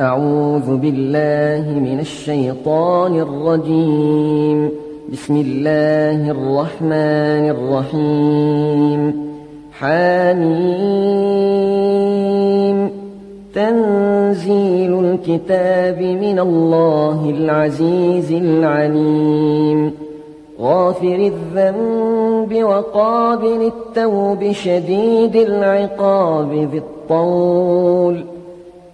أعوذ بالله من الشيطان الرجيم. بسم الله الرحمن الرحيم. حميم. تنزيل الكتاب من الله العزيز العليم. غافر الذنب وقابل التوب شديد العقاب ذي الطول.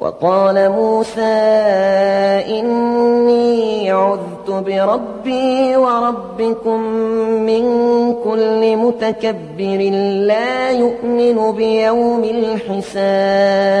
وقال موسى إني عذت بربي وربكم من كل متكبر لا يؤمن بيوم الحساب.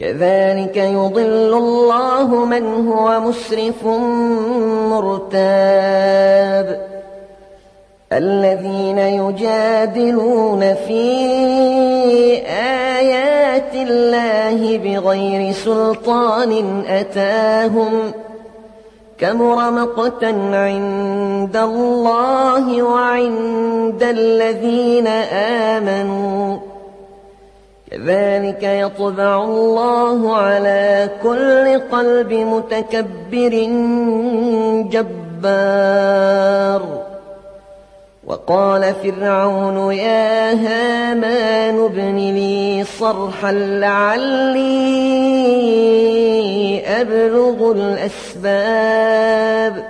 كذلك يضل الله من هو مسرف مرتاب. الذين يجادلون في آيات الله بغير سلطان أتاهم كمر مقتا عند الله وعند الذين آمنوا. كذلك يطبع الله على كل قلب متكبر جبار. وقال فرعون يا هامان ابن لي صرحا لعلي أبلغ الأسباب.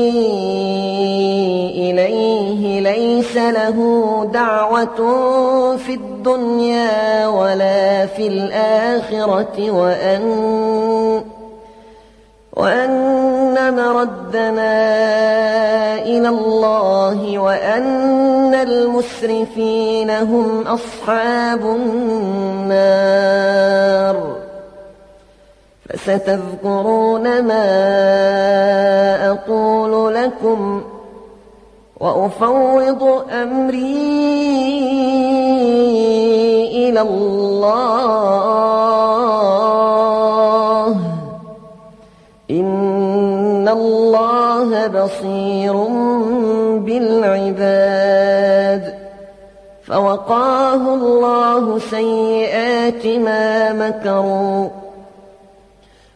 له دعوة في الدنيا ولا في الآخرة وأن وأن مردنا إلى الله وأن المسرفين هم أصحاب النار. فستذكرون ما أقول لكم وأفوض أمري إلى الله. إن الله بصير بالعباد. فوقاه الله سيئات ما مكروا.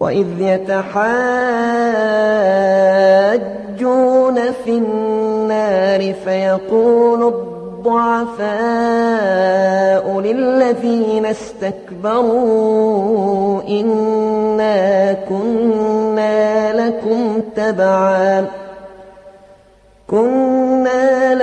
وإذ يتحاجون في النار فيقول الضعفاء للذين استكبروا إنا كنا لكم تبعاً كنا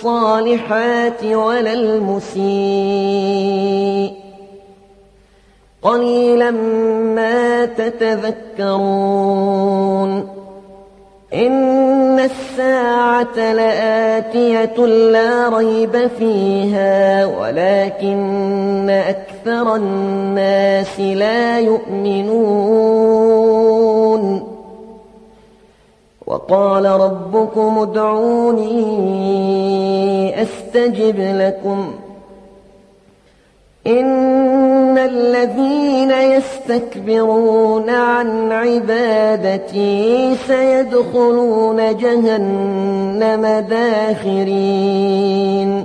الصالحات ولا المسيء. قليلا ما تتذكرون. إن الساعة لآتية لا ريب فيها ولكن أكثر الناس لا يؤمنون. وقال ربكم ادعوني أستجب لكم. إن الذين يستكبرون عن عبادتي سيدخلون جهنم داخرين.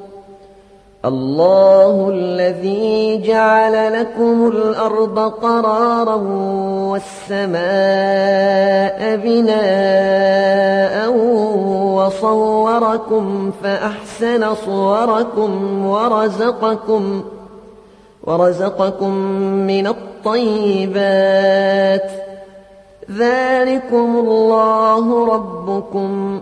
الله الذي جعل لكم الأرض قرارا والسماء بناء وصوركم فأحسن صوركم ورزقكم ورزقكم من الطيبات. ذلكم الله ربكم.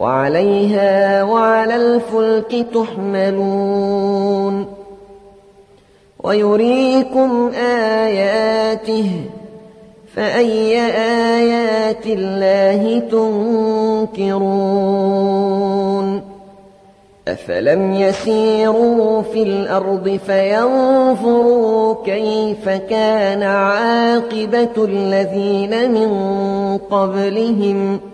وعليها وعلى الفلك تحملون ويريكم آياته فأي آيات الله تنكرون أفلم يسيروا في الأرض فينظروا كيف كان عاقبة الذين من قبلهم ۖ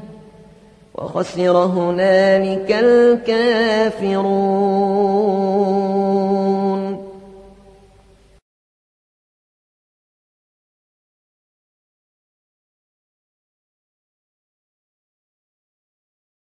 وخسر هنالك الكافرون.